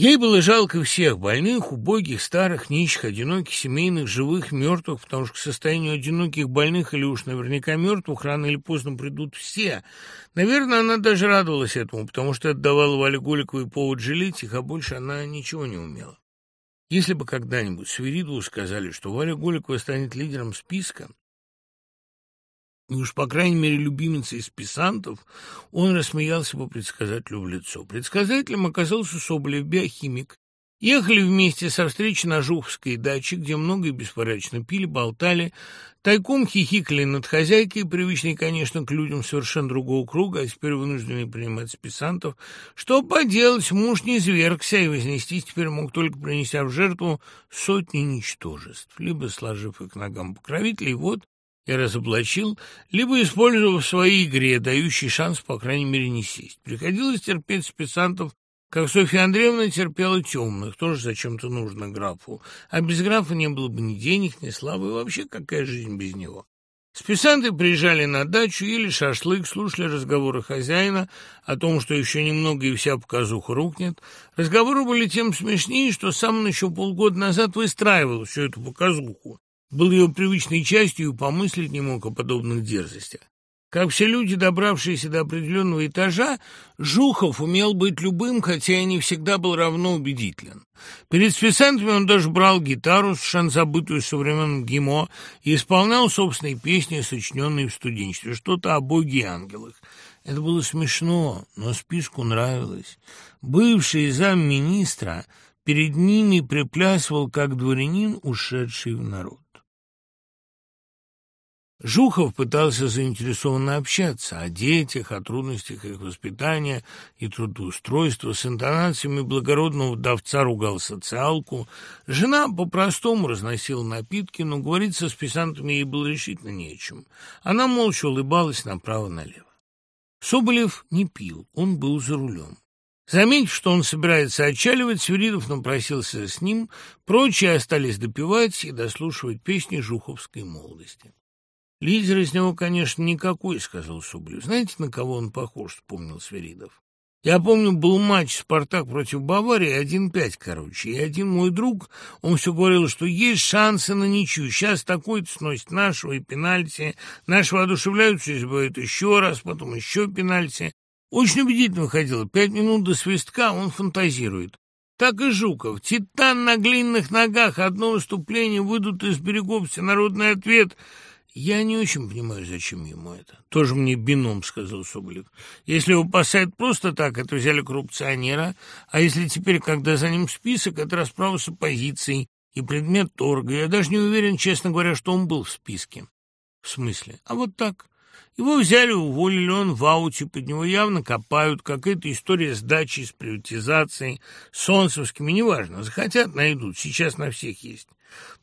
Ей было жалко всех больных, убогих, старых, нищих, одиноких, семейных, живых, мертвых, потому что к состоянию одиноких больных или уж наверняка мертвых рано или поздно придут все. Наверное, она даже радовалась этому, потому что это давало Вале Голиковой повод жалеть их, а больше она ничего не умела. Если бы когда-нибудь Свиридову сказали, что Валя Голикова станет лидером списка, и уж, по крайней мере, любимица из писантов, он рассмеялся бы предсказателю в лицо. Предсказателем оказался Соболев, биохимик. Ехали вместе со встречи на Жуховской даче, где много и беспорядочно пили, болтали, тайком хихикали над хозяйкой, привычной, конечно, к людям совершенно другого круга, а теперь вынуждены принимать списантов. Что поделать, муж не звергся, и вознестись теперь мог только принеся в жертву сотни ничтожеств, либо сложив их ногам покровителей, вот и разоблачил, либо использовал в своей игре, дающий шанс, по крайней мере, не сесть. Приходилось терпеть спецантов, как Софья Андреевна терпела темных, тоже зачем-то нужно графу. А без графа не было бы ни денег, ни славы, и вообще какая жизнь без него. Списанты приезжали на дачу, ели шашлык, слушали разговоры хозяина о том, что еще немного и вся показуха рухнет. Разговоры были тем смешнее, что сам он еще полгода назад выстраивал всю эту показуху был ее привычной частью и помыслить не мог о подобных дерзостях. Как все люди, добравшиеся до определенного этажа, Жухов умел быть любым, хотя и не всегда был равно убедителен. Перед спецентами он даже брал гитару, совершенно забытую со времен ГИМО, и исполнял собственные песни, сочиненные в студенчестве, что-то о боге и ангелах. Это было смешно, но списку нравилось. Бывший замминистра перед ними приплясывал, как дворянин, ушедший в народ. Жухов пытался заинтересованно общаться о детях, о трудностях их воспитания и трудоустройства, с интонациями благородного вдовца ругал социалку. Жена по-простому разносила напитки, но говорить со списантами ей было решительно не о чем. Она молча улыбалась направо-налево. Соболев не пил, он был за рулем. Заметив, что он собирается отчаливать, Свиридов напросился с ним, прочие остались допивать и дослушивать песни жуховской молодости. «Лидер из него, конечно, никакой», — сказал Соболев. «Знаете, на кого он похож?» — вспомнил Сверидов. «Я помню, был матч «Спартак» против Баварии, один-пять, короче, и один мой друг, он все говорил, что есть шансы на ничью. Сейчас такой-то сносит нашего и пенальти, наши воодушевляются и забывают еще раз, потом еще пенальти. Очень убедительно выходило. Пять минут до свистка он фантазирует. Так и Жуков. Титан на глиняных ногах, одно выступление, выйдут из берегов всенародный ответ — «Я не очень понимаю, зачем ему это». «Тоже мне бином», — сказал Соболев. «Если его посадят просто так, это взяли коррупционера, а если теперь, когда за ним список, это расправа с оппозицией и предмет торга. Я даже не уверен, честно говоря, что он был в списке». «В смысле?» «А вот так. Его взяли, уволили, он в ауте, под него явно копают, какая-то история с дачей, с приватизацией, с солнцевскими, неважно. Захотят, найдут, сейчас на всех есть».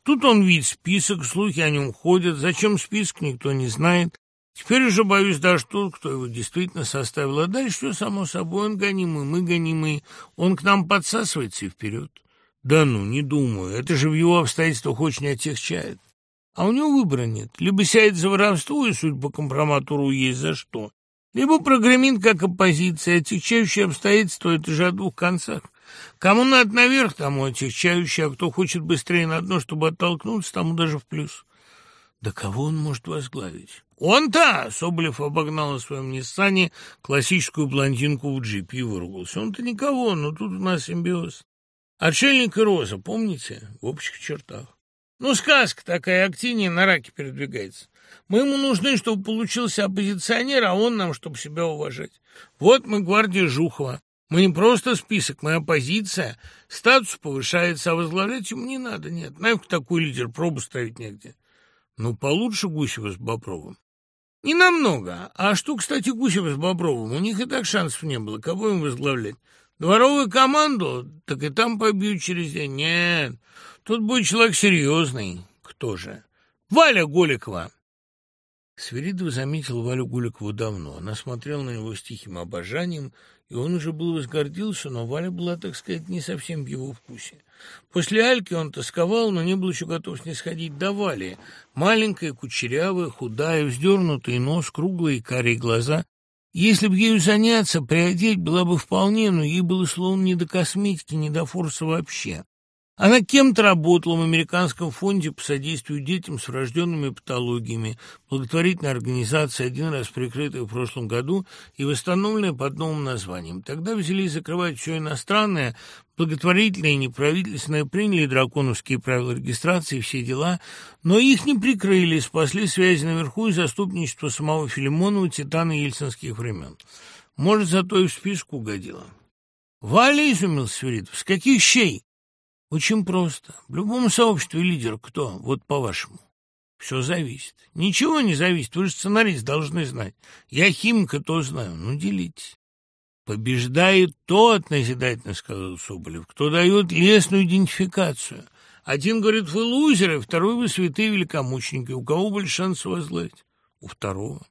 Тут он видит список, слухи о нем ходят. Зачем список, никто не знает. Теперь уже боюсь даже тот, кто его действительно составил. А дальше все само собой. Он гонимый, мы гонимые. Он к нам подсасывается и вперед. Да ну, не думаю. Это же в его обстоятельствах очень отягчает. А у него выбора нет. Либо сядет за воровство, и судя по компроматуру есть за что, либо прогремит как оппозиция. Отягчающие обстоятельства — это же о двух концах. Кому надо наверх, тому отягчающий, а кто хочет быстрее на дно, чтобы оттолкнуться, тому даже в плюс. Да кого он может возглавить? Он-то! Соболев обогнал на своем Ниссане классическую блондинку в джипе и выругался. Он-то никого, но тут у нас симбиоз. Отшельник и Роза, помните? В общих чертах. Ну, сказка такая, Актиния на раке передвигается. Мы ему нужны, чтобы получился оппозиционер, а он нам, чтобы себя уважать. Вот мы гвардия Жухова. Мы не просто список, мы оппозиция. Статус повышается, а возглавлять ему не надо, нет. Нафиг такой лидер, пробу ставить негде. Ну, получше Гусева с Бобровым. Не намного. А что, кстати, Гусева с Бобровым? У них и так шансов не было. Кого им возглавлять? Дворовую команду? Так и там побьют через день. Нет, тут будет человек серьезный. Кто же? Валя Голикова. Сверидов заметил Валю Гуликову давно. Она смотрела на него с тихим обожанием, и он уже был возгордился, но Валя была, так сказать, не совсем в его вкусе. После Альки он тосковал, но не был еще готов снисходить до Вали. Маленькая, кучерявая, худая, вздернутый нос, круглые карие глаза. Если бы ею заняться, приодеть была бы вполне, но ей было словно не до косметики, не до форса вообще. Она кем-то работала в Американском фонде по содействию детям с врожденными патологиями, благотворительная организация, один раз прикрытая в прошлом году и восстановленная под новым названием. Тогда взялись закрывать все иностранное, благотворительное и неправительственное, приняли драконовские правила регистрации, все дела, но их не прикрыли, спасли связи наверху и заступничество самого Филимонова, титана ельцинских времен. Может, зато и в списку угодила. «Валя, — изумился Сверидов, — с каких щей?» Очень просто. В любом сообществе лидер кто? Вот по-вашему. Все зависит. Ничего не зависит. Вы же сценарист должны знать. Я химика, то знаю. Ну, делитесь. Побеждает тот, назидательно сказал Соболев, кто дает лесную идентификацию. Один говорит, вы лузеры, второй вы святые великомученики. У кого больше шансов возглавить? У второго.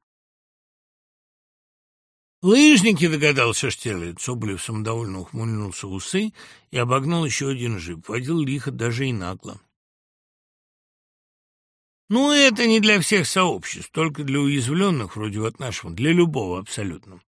«Лыжники!» — догадался Штирлиц. Соболев самодовольно ухмыльнулся в усы и обогнал еще один джип. Водил лихо, даже и нагло. «Ну, это не для всех сообществ, только для уязвленных, вроде вот нашего, для любого абсолютно.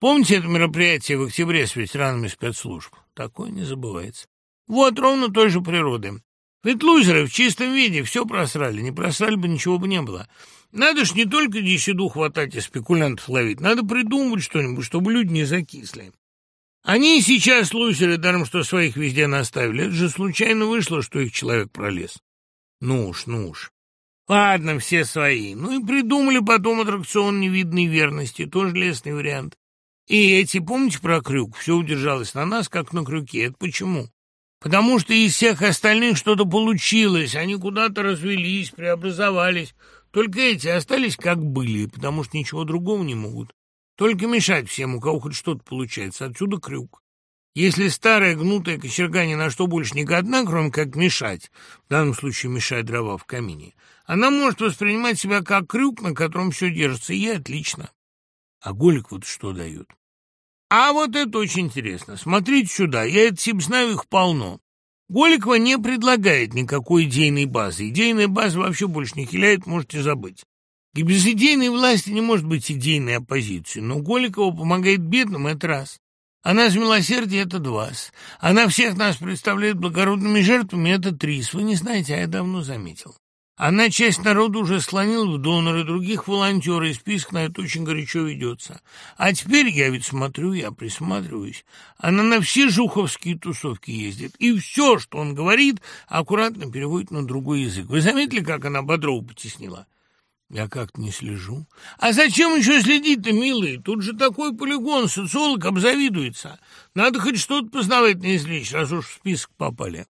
Помните это мероприятие в октябре с ветеранами спецслужб? Такое не забывается. Вот ровно той же природы. Ведь лузеры в чистом виде все просрали, не просрали бы, ничего бы не было. Надо ж не только десяду хватать и спекулянтов ловить, надо придумать что-нибудь, чтобы люди не закисли. Они сейчас лузеры, даром что своих везде наставили. Это же случайно вышло, что их человек пролез. Ну уж, ну уж. Ладно, все свои. Ну и придумали потом аттракцион невидной верности, тоже лесный вариант. И эти, помните про крюк? Все удержалось на нас, как на крюке. Это почему? Потому что из всех остальных что-то получилось, они куда-то развелись, преобразовались. Только эти остались как были, потому что ничего другого не могут. Только мешать всем, у кого хоть что-то получается. Отсюда крюк. Если старая гнутая кочерга ни на что больше не годна, кроме как мешать, в данном случае мешать дрова в камине, она может воспринимать себя как крюк, на котором все держится, и отлично. А Голик вот что дает? А вот это очень интересно. Смотрите сюда, я это тип знаю, их полно. Голикова не предлагает никакой идейной базы. Идейная база вообще больше не хиляет, можете забыть. И без идейной власти не может быть идейной оппозиции. Но Голикова помогает бедным, это раз. Она из милосердия — это два. Она всех нас представляет благородными жертвами — это три. Вы не знаете, а я давно заметил. Она часть народа уже склонила в доноры, других волонтеры, и список на это очень горячо ведется. А теперь я ведь смотрю, я присматриваюсь. Она на все жуховские тусовки ездит, и все, что он говорит, аккуратно переводит на другой язык. Вы заметили, как она Бодрова потеснила? Я как-то не слежу. А зачем еще следить-то, милый? Тут же такой полигон, социолог обзавидуется. Надо хоть что-то познавательное извлечь, раз уж в список попали.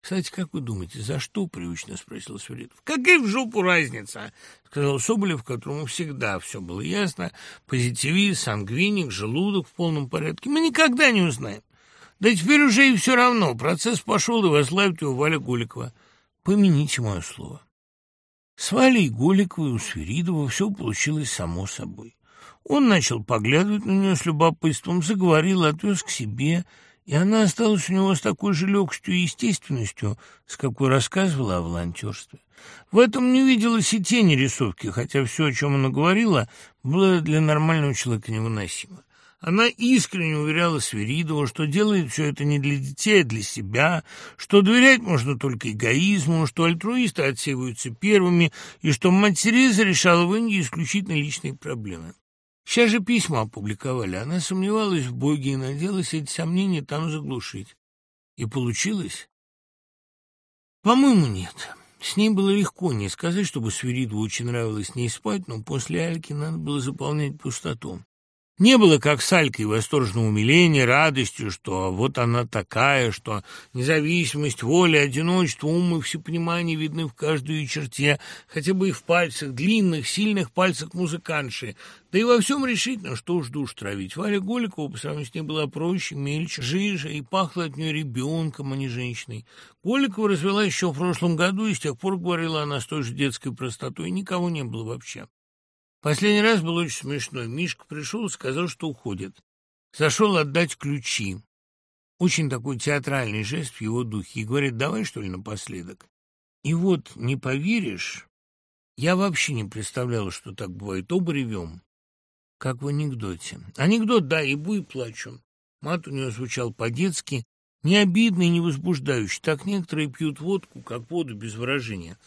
«Кстати, как вы думаете, за что?» — привычно спросил Сверидов. «Какая в жопу разница?» — сказал Соболев, которому всегда все было ясно. Позитивист, сангвиник, желудок в полном порядке. Мы никогда не узнаем. Да теперь уже и все равно. Процесс пошел, и возглавит его Валя Гуликова. Помяните мое слово. С Валей Голиковой у Сверидова все получилось само собой. Он начал поглядывать на нее с любопытством, заговорил, отвез к себе — и она осталась у него с такой же легкостью и естественностью, с какой рассказывала о волонтерстве. В этом не виделось и тени рисовки, хотя все, о чем она говорила, было для нормального человека невыносимо. Она искренне уверяла Сверидова, что делает все это не для детей, а для себя, что доверять можно только эгоизму, что альтруисты отсеиваются первыми, и что мать Тереза решала в Индии исключительно личные проблемы. Сейчас же письма опубликовали. Она сомневалась в Боге и надеялась эти сомнения там заглушить. И получилось? По-моему, нет. С ней было легко. Не сказать, чтобы Свиридову очень нравилось с ней спать, но после Альки надо было заполнять пустоту. Не было, как с Алькой, восторженного умиления, радостью, что вот она такая, что независимость, воля, одиночество, ум и всепонимание видны в каждой черте, хотя бы и в пальцах, длинных, сильных пальцах музыканши. Да и во всем решительно, что уж душ травить. Валя Голикова по сравнению с ней была проще, мельче, жиже, и пахла от нее ребенком, а не женщиной. Голикова развела еще в прошлом году, и с тех пор говорила она с той же детской простотой, никого не было вообще. Последний раз было очень смешно. Мишка пришел и сказал, что уходит. Зашел отдать ключи. Очень такой театральный жест в его духе. И говорит, давай, что ли, напоследок. И вот, не поверишь, я вообще не представляла, что так бывает. Оба ревем. как в анекдоте. Анекдот, да, и и плачу. Мат у нее звучал по-детски, не обидный, не возбуждающий. Так некоторые пьют водку, как воду, без выражения.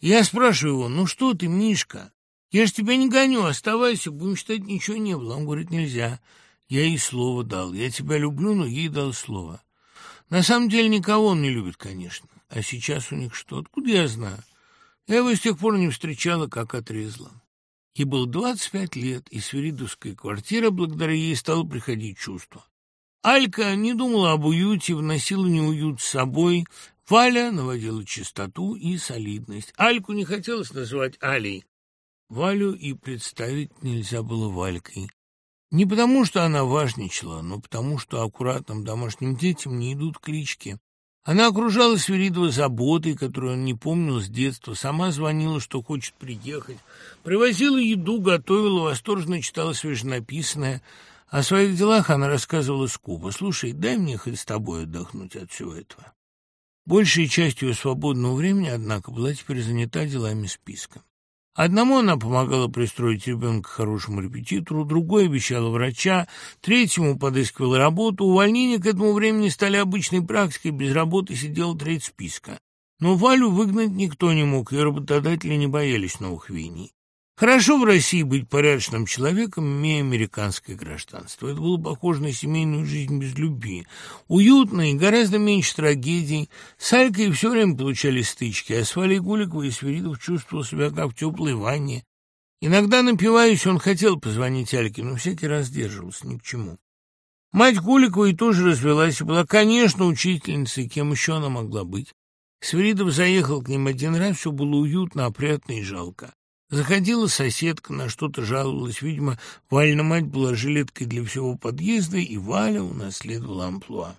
Я спрашиваю его, ну что ты, Мишка? Я ж тебя не гоню, оставайся, будем считать, ничего не было. Он говорит, нельзя. Я ей слово дал. Я тебя люблю, но ей дал слово. На самом деле никого он не любит, конечно. А сейчас у них что? Откуда я знаю? Я его с тех пор не встречала, как отрезала. Ей было двадцать пять лет, и свиридовская квартира благодаря ей стала приходить чувство. Алька не думала об уюте, вносила неуют с собой. Валя наводила чистоту и солидность. Альку не хотелось называть Алей. Валю и представить нельзя было Валькой. Не потому, что она важничала, но потому, что аккуратным домашним детям не идут клички. Она окружала Свиридова заботой, которую он не помнил с детства, сама звонила, что хочет приехать, привозила еду, готовила, восторженно читала свеженаписанное, о своих делах она рассказывала скупо. «Слушай, дай мне хоть с тобой отдохнуть от всего этого». Большая часть ее свободного времени, однако, была теперь занята делами списка. Одному она помогала пристроить ребенка к хорошему репетитору, другой обещала врача, третьему подыскивала работу. Увольнения к этому времени стали обычной практикой, без работы сидела треть списка. Но Валю выгнать никто не мог, и работодатели не боялись новых вений. Хорошо в России быть порядочным человеком, имея американское гражданство. Это было похоже на семейную жизнь без любви. Уютно и гораздо меньше трагедий. С Алькой все время получались стычки, а с Валей Гуликовой и Свиридов чувствовал себя как в теплой ванне. Иногда, напиваясь, он хотел позвонить Альке, но всякий раз сдерживался ни к чему. Мать Гуликовой тоже развелась и была, конечно, учительницей, кем еще она могла быть. Свиридов заехал к ним один раз, все было уютно, опрятно и жалко. Заходила соседка, на что-то жаловалась. Видимо, Валина мать была жилеткой для всего подъезда, и Валя унаследовала амплуа.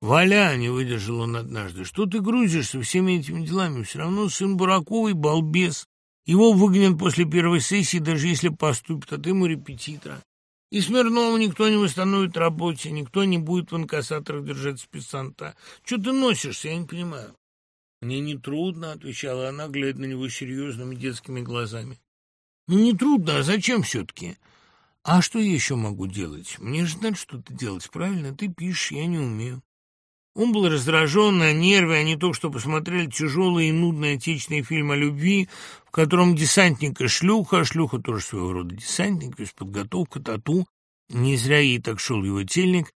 «Валя!» — не выдержал он однажды. «Что ты грузишься всеми этими делами? Все равно сын Бураковый — балбес. Его выгонят после первой сессии, даже если поступит, а ты ему репетитора. И Смирнову никто не восстановит работе, никто не будет в инкассаторах держать спецанта. Что ты носишься, я не понимаю». «Мне нетрудно», — отвечала она, глядя на него серьезными детскими глазами. «Ну, нетрудно, а зачем все-таки?» «А что я еще могу делать? Мне же надо что-то делать, правильно? Ты пишешь, я не умею». Он был раздражен на нервы, не то, что посмотрели тяжелый и нудный отечественный фильм о любви, в котором десантник и шлюха, шлюха тоже своего рода десантник, без подготовка, тату, не зря ей так шел его тельник,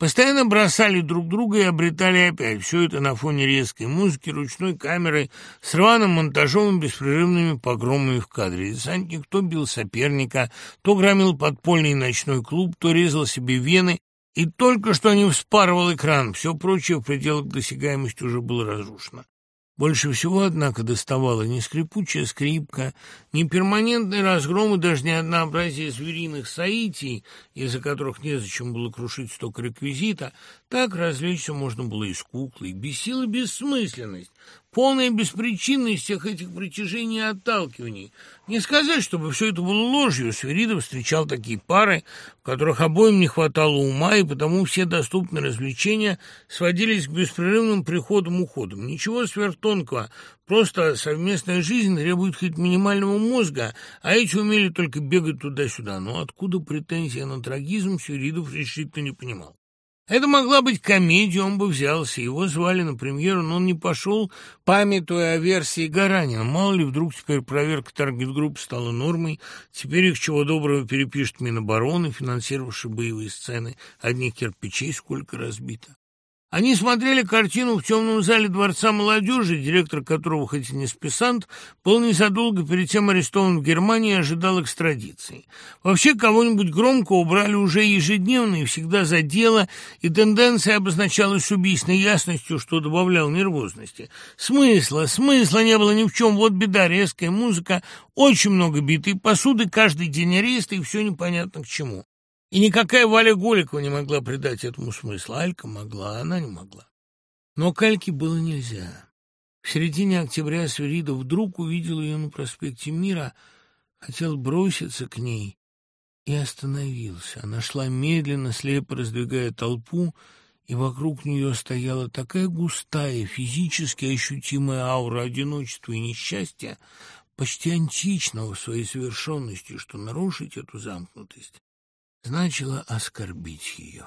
Постоянно бросали друг друга и обретали опять. Все это на фоне резкой музыки, ручной камеры, с рваным монтажом и беспрерывными погромами в кадре. Десантник то бил соперника, то громил подпольный ночной клуб, то резал себе вены и только что не вспарывал экран. Все прочее в пределах досягаемости уже было разрушено. Больше всего, однако, доставала не скрипучая скрипка, не перманентный разгром и даже не однообразие звериных соитий, из-за которых незачем было крушить столько реквизита, так развлечься можно было и с куклой. Бесила бессмысленность, полная беспричинность всех этих притяжений и отталкиваний. Не сказать, чтобы все это было ложью. Сверидов встречал такие пары, в которых обоим не хватало ума, и потому все доступные развлечения сводились к беспрерывным приходам-уходам. Ничего сверхтонкого, просто совместная жизнь требует хоть минимального мозга, а эти умели только бегать туда-сюда. Но откуда претензия на трагизм, Сверидов решительно не понимал. Это могла быть комедия, он бы взялся. Его звали на премьеру, но он не пошел, памятуя о версии Гаранина. Мало ли, вдруг теперь проверка таргет-групп стала нормой. Теперь их чего доброго перепишет Минобороны, финансировавший боевые сцены. Одних кирпичей сколько разбито. Они смотрели картину в темном зале Дворца молодежи, директор которого, хоть и не списант, был незадолго перед тем арестован в Германии и ожидал экстрадиции. Вообще, кого-нибудь громко убрали уже ежедневно и всегда за дело, и тенденция обозначалась убийственной ясностью, что добавлял нервозности. Смысла, смысла не было ни в чем. Вот беда, резкая музыка, очень много битой посуды, каждый день ареста, и все непонятно к чему. И никакая Валя Голикова не могла придать этому смысла. Алька могла, а она не могла. Но к Альке было нельзя. В середине октября Свиридов вдруг увидел ее на проспекте Мира, хотел броситься к ней и остановился. Она шла медленно, слепо раздвигая толпу, и вокруг нее стояла такая густая, физически ощутимая аура одиночества и несчастья, почти античного в своей совершенности, что нарушить эту замкнутость значило оскорбить ее.